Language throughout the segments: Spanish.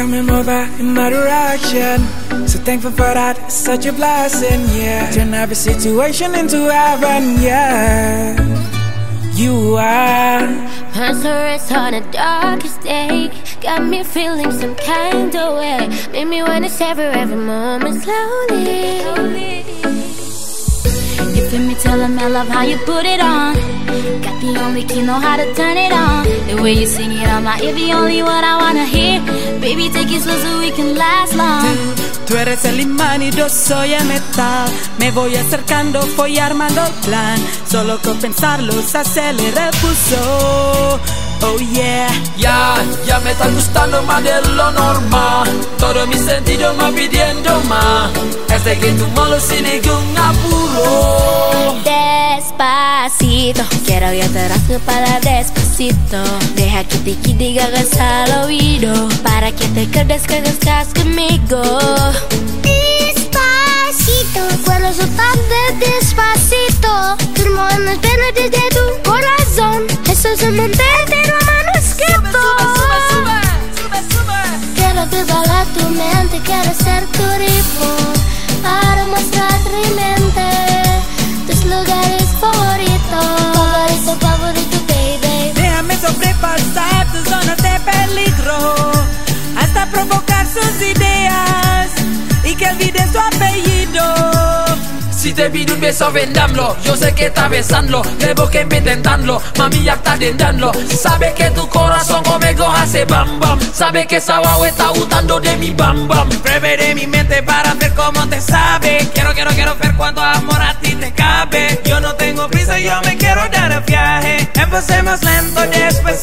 coming over in my direction. So thankful for that, it's such a blessing, yeah. Turn every situation into heaven, yeah. You are. Answers on the darkest day. Got me feeling some kind of way. Made me wanna savor every moment slowly. Me? Tell him I love how you put it on. Got the only key, know how to turn it on. The way you sing it on my ear, the only one I wanna hear. Baby, take it slow so we can last long. Tú eres el imán y yo soy el metal. Me voy acercando, voy armando el plan. Solo con pensarlo se acelera el pulso. Oh yeah. Ya, ya me está gustando más de lo normal. Todo mi sentido me pidiendo más. Este que tú malo sin ningún apuro. Quiero que te rasgue para despacito. Deja que quite y hagas al oído. Para que te quedes que estás conmigo. Despacito, cuando soltaste despacito, firmo en las desde tu corazón. Eso es un manuscrito. Sus ideas y que olvides su apellido. Si te pido un beso, vendámoslo. Yo sé que está besando, debo que me. Mami ya está tentando. Sabe que tu corazón conmigo hace bam bam. Sabe que esa guau está gustando de mi bam bam. Preveré mi mente para ver cómo te sabe. Quiero, quiero, quiero ver cuánto amor a ti te cabe. Yo no tengo prisa, yo me quiero dar el viaje. Empecemos lento, después.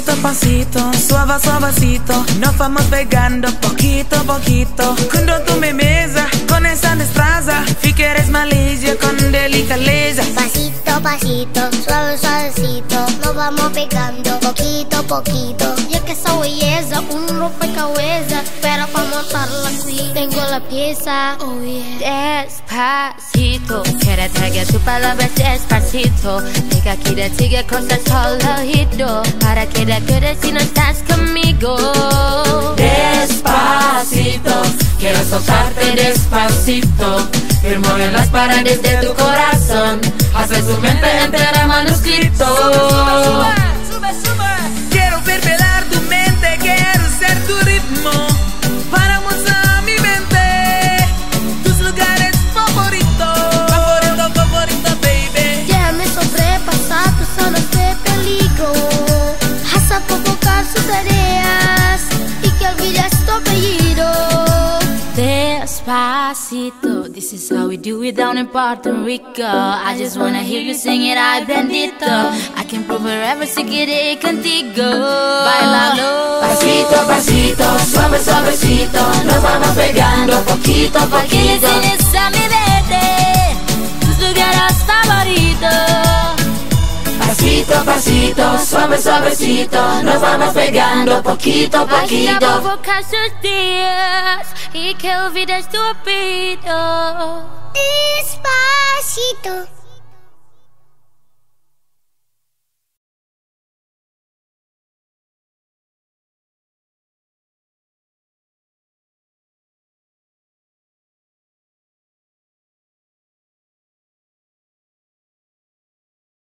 Pasito, pasito, suave, suavecito. Nos vamos pegando poquito a poquito. Cuando tú me besas con esa destreza, vi que eres malicia con delicadeza. Pasito, pasito, suave, suavecito. Nos vamos pegando poquito a poquito. Y es que esa belleza, un rompecabezas. Pero para montarla aquí, tengo la pieza. Oh yeah. Despacito, quiero traer tu palabra despacito. Diga que te sigue cosas al oído. Para que te quedes si no estás conmigo. Despacito, soltarte despacito. Firmo en las paredes de tu corazón. Hace su mente entera manuscrito. Despacito, this is how we do it down in Puerto Rico. I just wanna hear you sing it, ay bendito. I can prove forever si quiere contigo. Bailalo. Pasito, pasito, suave, suavecito. Nos vamos pegando poquito le poquito. enseñes a mi bebé tus lugares favoritos. Pasito, pasito, suave, suavecito. Nos vamos pegando poquito poquito. sus días e que eu vi destruído. Despacito.